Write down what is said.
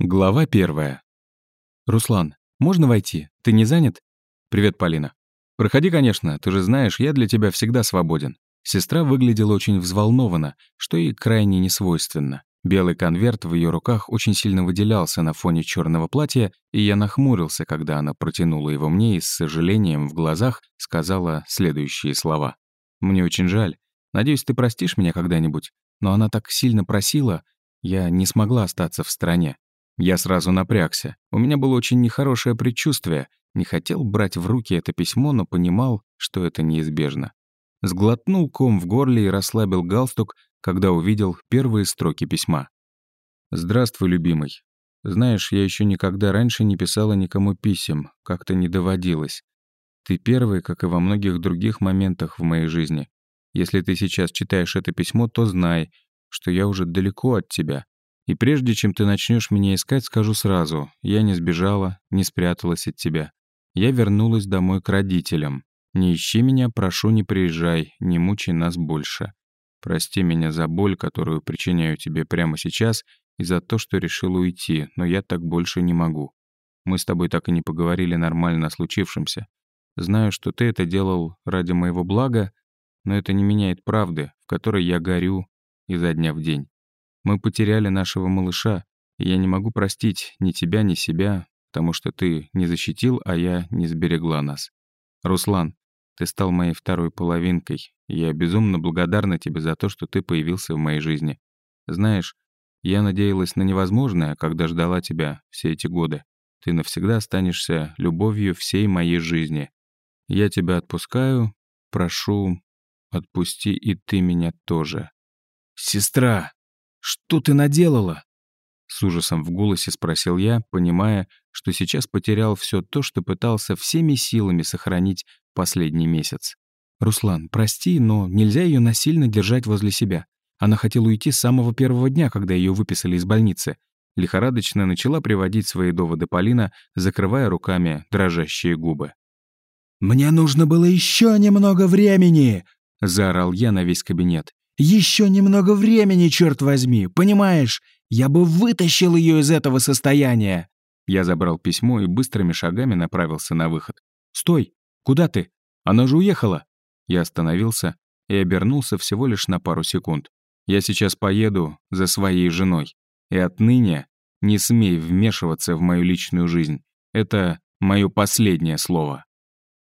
Глава первая. «Руслан, можно войти? Ты не занят?» «Привет, Полина». «Проходи, конечно, ты же знаешь, я для тебя всегда свободен». Сестра выглядела очень взволнована, что и крайне несвойственно. Белый конверт в ее руках очень сильно выделялся на фоне черного платья, и я нахмурился, когда она протянула его мне и с сожалением в глазах сказала следующие слова. «Мне очень жаль. Надеюсь, ты простишь меня когда-нибудь, но она так сильно просила, я не смогла остаться в стороне. Я сразу напрягся. У меня было очень нехорошее предчувствие. Не хотел брать в руки это письмо, но понимал, что это неизбежно. Сглотнул ком в горле и расслабил галстук, когда увидел первые строки письма. «Здравствуй, любимый. Знаешь, я еще никогда раньше не писала никому писем, как-то не доводилось. Ты первый, как и во многих других моментах в моей жизни. Если ты сейчас читаешь это письмо, то знай, что я уже далеко от тебя. И прежде чем ты начнешь меня искать, скажу сразу, я не сбежала, не спряталась от тебя. Я вернулась домой к родителям. Не ищи меня, прошу, не приезжай, не мучай нас больше. Прости меня за боль, которую причиняю тебе прямо сейчас, и за то, что решил уйти, но я так больше не могу. Мы с тобой так и не поговорили нормально о случившемся. Знаю, что ты это делал ради моего блага, но это не меняет правды, в которой я горю изо дня в день. Мы потеряли нашего малыша, и я не могу простить ни тебя, ни себя, потому что ты не защитил, а я не сберегла нас. Руслан, ты стал моей второй половинкой, и я безумно благодарна тебе за то, что ты появился в моей жизни. Знаешь, я надеялась на невозможное, когда ждала тебя все эти годы. Ты навсегда останешься любовью всей моей жизни. Я тебя отпускаю, прошу, отпусти и ты меня тоже. «Сестра!» «Что ты наделала?» С ужасом в голосе спросил я, понимая, что сейчас потерял все то, что пытался всеми силами сохранить последний месяц. «Руслан, прости, но нельзя ее насильно держать возле себя. Она хотела уйти с самого первого дня, когда ее выписали из больницы». Лихорадочно начала приводить свои доводы Полина, закрывая руками дрожащие губы. «Мне нужно было еще немного времени!» — заорал я на весь кабинет. Еще немного времени, черт возьми, понимаешь? Я бы вытащил ее из этого состояния. Я забрал письмо и быстрыми шагами направился на выход. «Стой! Куда ты? Она же уехала!» Я остановился и обернулся всего лишь на пару секунд. «Я сейчас поеду за своей женой. И отныне не смей вмешиваться в мою личную жизнь. Это мое последнее слово».